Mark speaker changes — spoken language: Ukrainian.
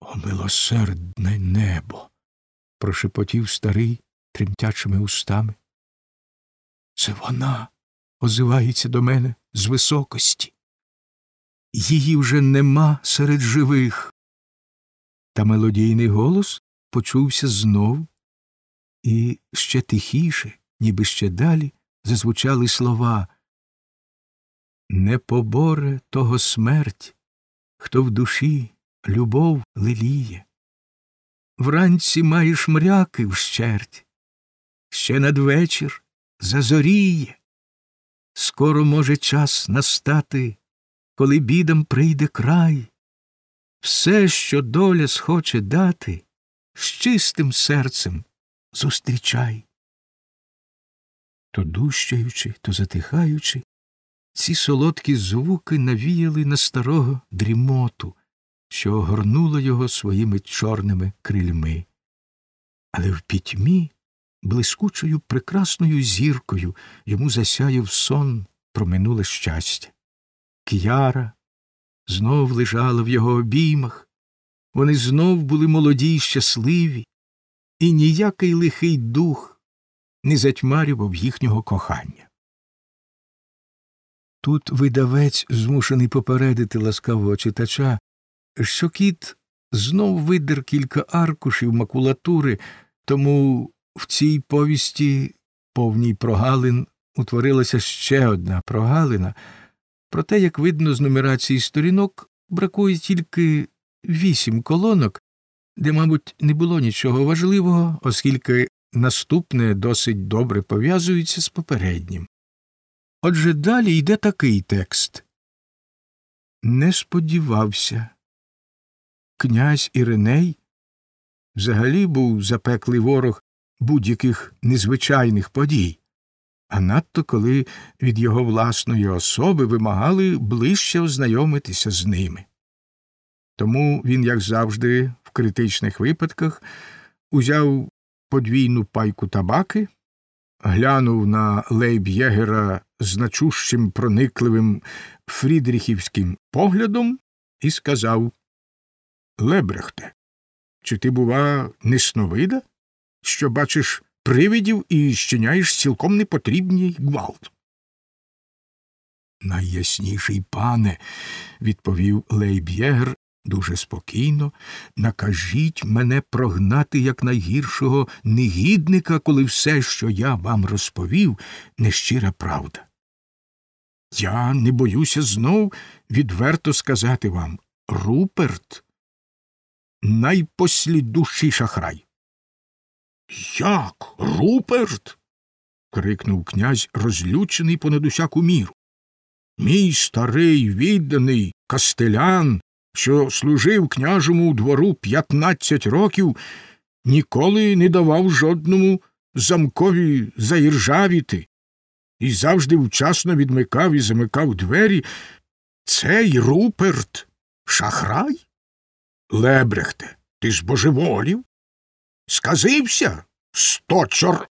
Speaker 1: О, милосердне небо. прошепотів старий тремтячими устами. Це вона озивається до мене з високості. Її вже нема серед живих. Та мелодійний голос почувся знов, і ще тихіше, ніби ще далі, зазвучали слова Не поборе того смерть, хто в душі любов леліє. Вранці маєш мряки вщерть, ще надвечір зазоріє. Скоро може час настати, коли бідам прийде край. Все, що доля схоче дати, з чистим серцем зустрічай. То дущаючи, то затихаючи, ці солодкі звуки навіяли на старого дрімоту, що огорнула його своїми чорними крильми. Але в пітьмі блискучою прекрасною зіркою йому засяяв сон про минуле щастя. К'яра знов лежала в його обіймах, вони знов були молоді й щасливі, і ніякий лихий дух не затьмарював їхнього кохання. Тут видавець змушений попередити ласкавого читача, що кіт знов видер кілька аркушів макулатури, тому в цій повісті, повній прогалин, утворилася ще одна прогалина. Проте, як видно з нумерації сторінок, бракує тільки вісім колонок, де, мабуть, не було нічого важливого, оскільки наступне досить добре пов'язується з попереднім. Отже далі йде такий текст Не сподівався. Князь Іриней взагалі був запеклий ворог будь-яких незвичайних подій, а надто коли від його власної особи вимагали ближче ознайомитися з ними. Тому він, як завжди, в критичних випадках узяв подвійну пайку табаки, глянув на лейб-єгера значущим проникливим фрідріхівським поглядом і сказав Лебрехте, чи ти, бува, несновида, що бачиш привидів і щиняєш цілком непотрібний гвалт? Найясніший пане, відповів лейб'єгер дуже спокійно, накажіть мене прогнати якнайгіршого негідника, коли все, що я вам розповів, нещира правда. Я не боюся знов відверто сказати вам Руперт найпослідущий шахрай. Як? Руперт? крикнув князь, розлючений понад усяку міру. Мій старий відданий кастелян, що служив княжому двору п'ятнадцять років, ніколи не давав жодному замкові заіржавіти і завжди вчасно відмикав і замикав двері. Цей Руперт шахрай? Лебрехте, ти ж божеволів? Сказився, сточор